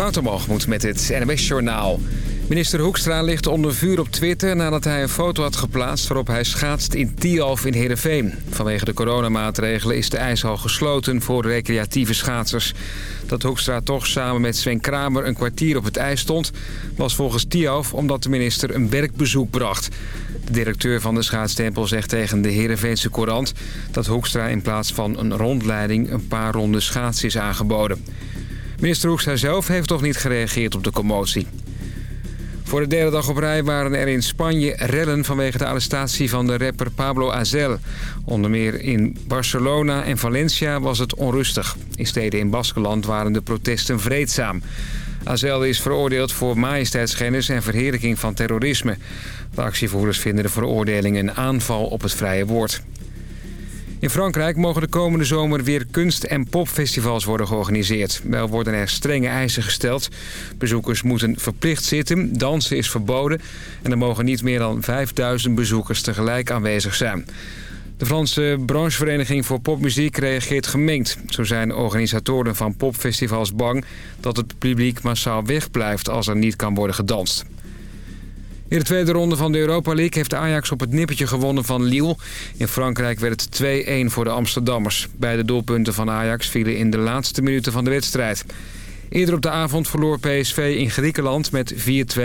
Watermalgemoed met het NWS Journaal. Minister Hoekstra ligt onder vuur op Twitter nadat hij een foto had geplaatst... waarop hij schaatst in Tialf in Heerenveen. Vanwege de coronamaatregelen is de ijshal gesloten voor recreatieve schaatsers. Dat Hoekstra toch samen met Sven Kramer een kwartier op het ijs stond... was volgens Tialf omdat de minister een werkbezoek bracht. De directeur van de schaatstempel zegt tegen de Heerenveense Courant... dat Hoekstra in plaats van een rondleiding een paar ronde schaats is aangeboden. Minister Hoekstra zelf heeft toch niet gereageerd op de commotie. Voor de derde dag op rij waren er in Spanje rellen vanwege de arrestatie van de rapper Pablo Azel. Onder meer in Barcelona en Valencia was het onrustig. In steden in Baskeland waren de protesten vreedzaam. Azel is veroordeeld voor majesteitsschennis en verheerlijking van terrorisme. De actievoerders vinden de veroordeling een aanval op het vrije woord. In Frankrijk mogen de komende zomer weer kunst- en popfestivals worden georganiseerd. Wel worden er strenge eisen gesteld. Bezoekers moeten verplicht zitten, dansen is verboden... en er mogen niet meer dan 5000 bezoekers tegelijk aanwezig zijn. De Franse branchevereniging voor popmuziek reageert gemengd. Zo zijn organisatoren van popfestivals bang dat het publiek massaal wegblijft als er niet kan worden gedanst. In de tweede ronde van de Europa League heeft Ajax op het nippertje gewonnen van Lille. In Frankrijk werd het 2-1 voor de Amsterdammers. Beide doelpunten van Ajax vielen in de laatste minuten van de wedstrijd. Eerder op de avond verloor PSV in Griekenland met 4-2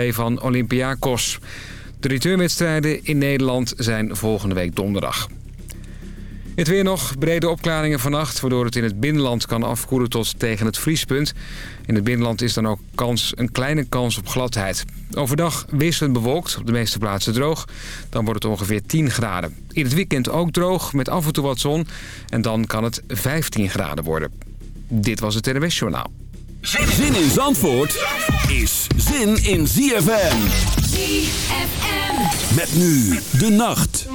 van Olympiakos. De returnwedstrijden in Nederland zijn volgende week donderdag. Het weer nog, brede opklaringen vannacht... waardoor het in het binnenland kan afkoelen tot tegen het vriespunt. In het binnenland is dan ook kans, een kleine kans op gladheid. Overdag wisselend bewolkt, op de meeste plaatsen droog. Dan wordt het ongeveer 10 graden. In het weekend ook droog, met af en toe wat zon. En dan kan het 15 graden worden. Dit was het NWS Journaal. Zin in Zandvoort is zin in ZFM. ZFM. Met nu de nacht.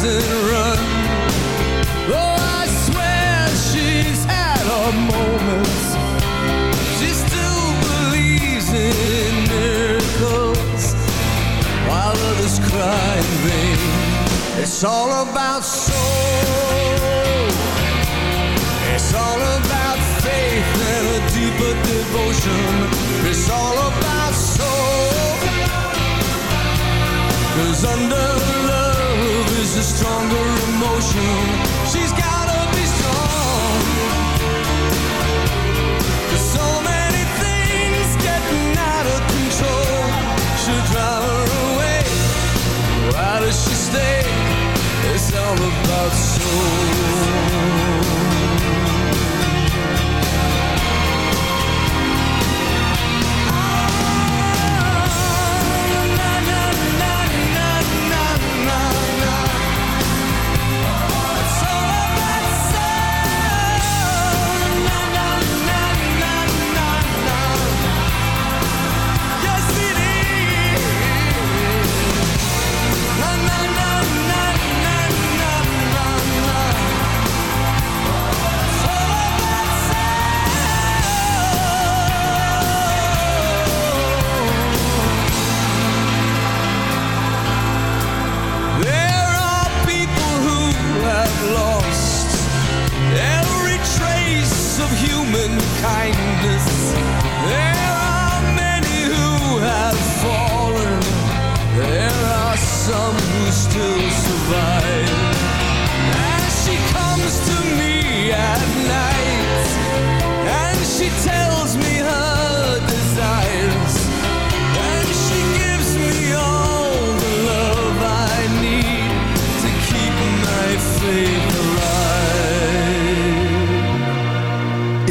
doesn't run. Oh, I swear she's had her moments. She still believes in miracles while others cry in vain. It's all about soul. It's all about faith and a deeper devotion. It's all all about soul.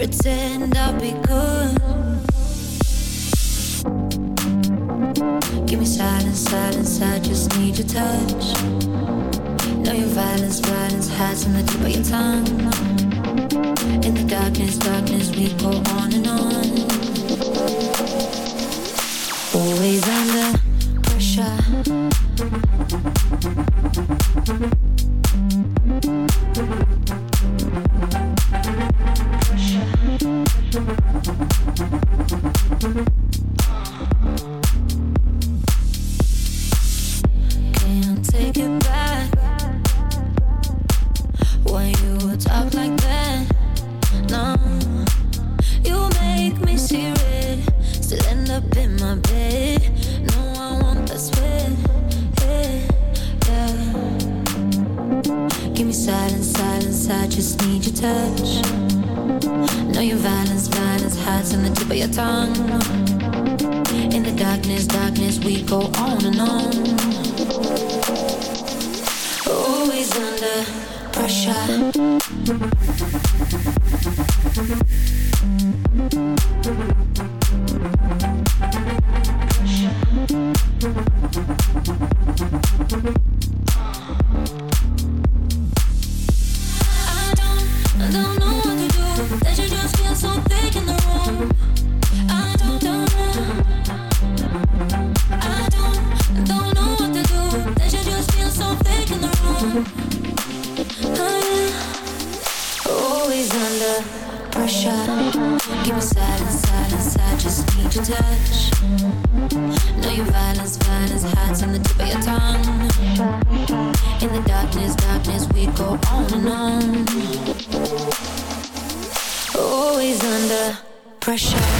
pretend I'll be good. Give me silence, silence, I just need your touch. Know your violence, violence hides in the tip of your tongue. In the darkness, darkness, we go on and on. Always I in the tip of your tongue. In the darkness, darkness, we go on and on. Always under pressure.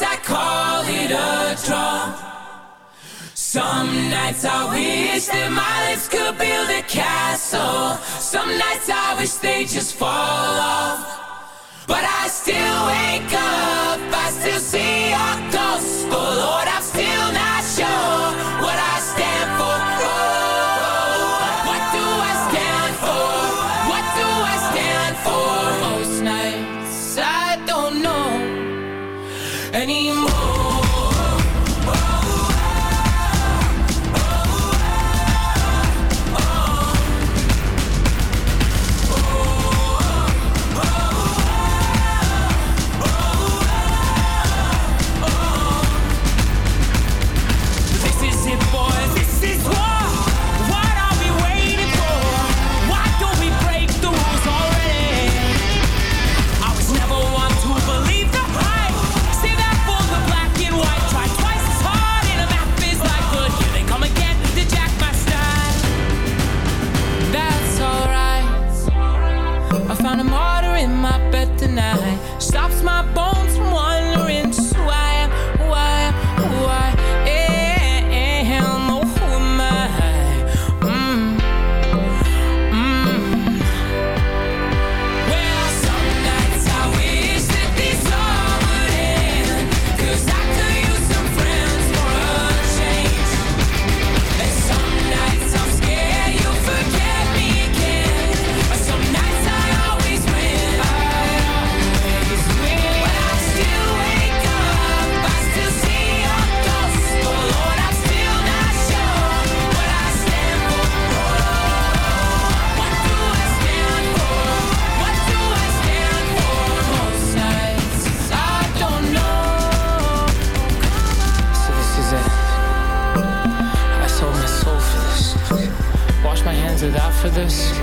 nights I call it a draw. Some nights I wish that my lips could build a castle. Some nights I wish they just fall off. But I still wake up, I still see your ghost. Oh Lord,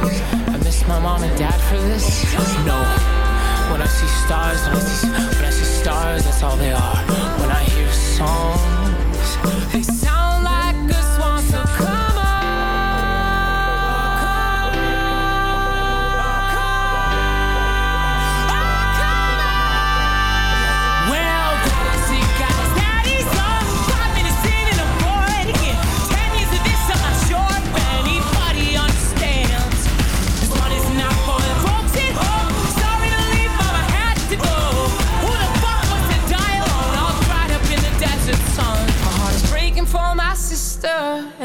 I miss my mom and dad for this? No. When I see stars, when I see, when I see stars, that's all they are. When I hear songs.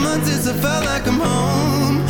Months since I felt like I'm home.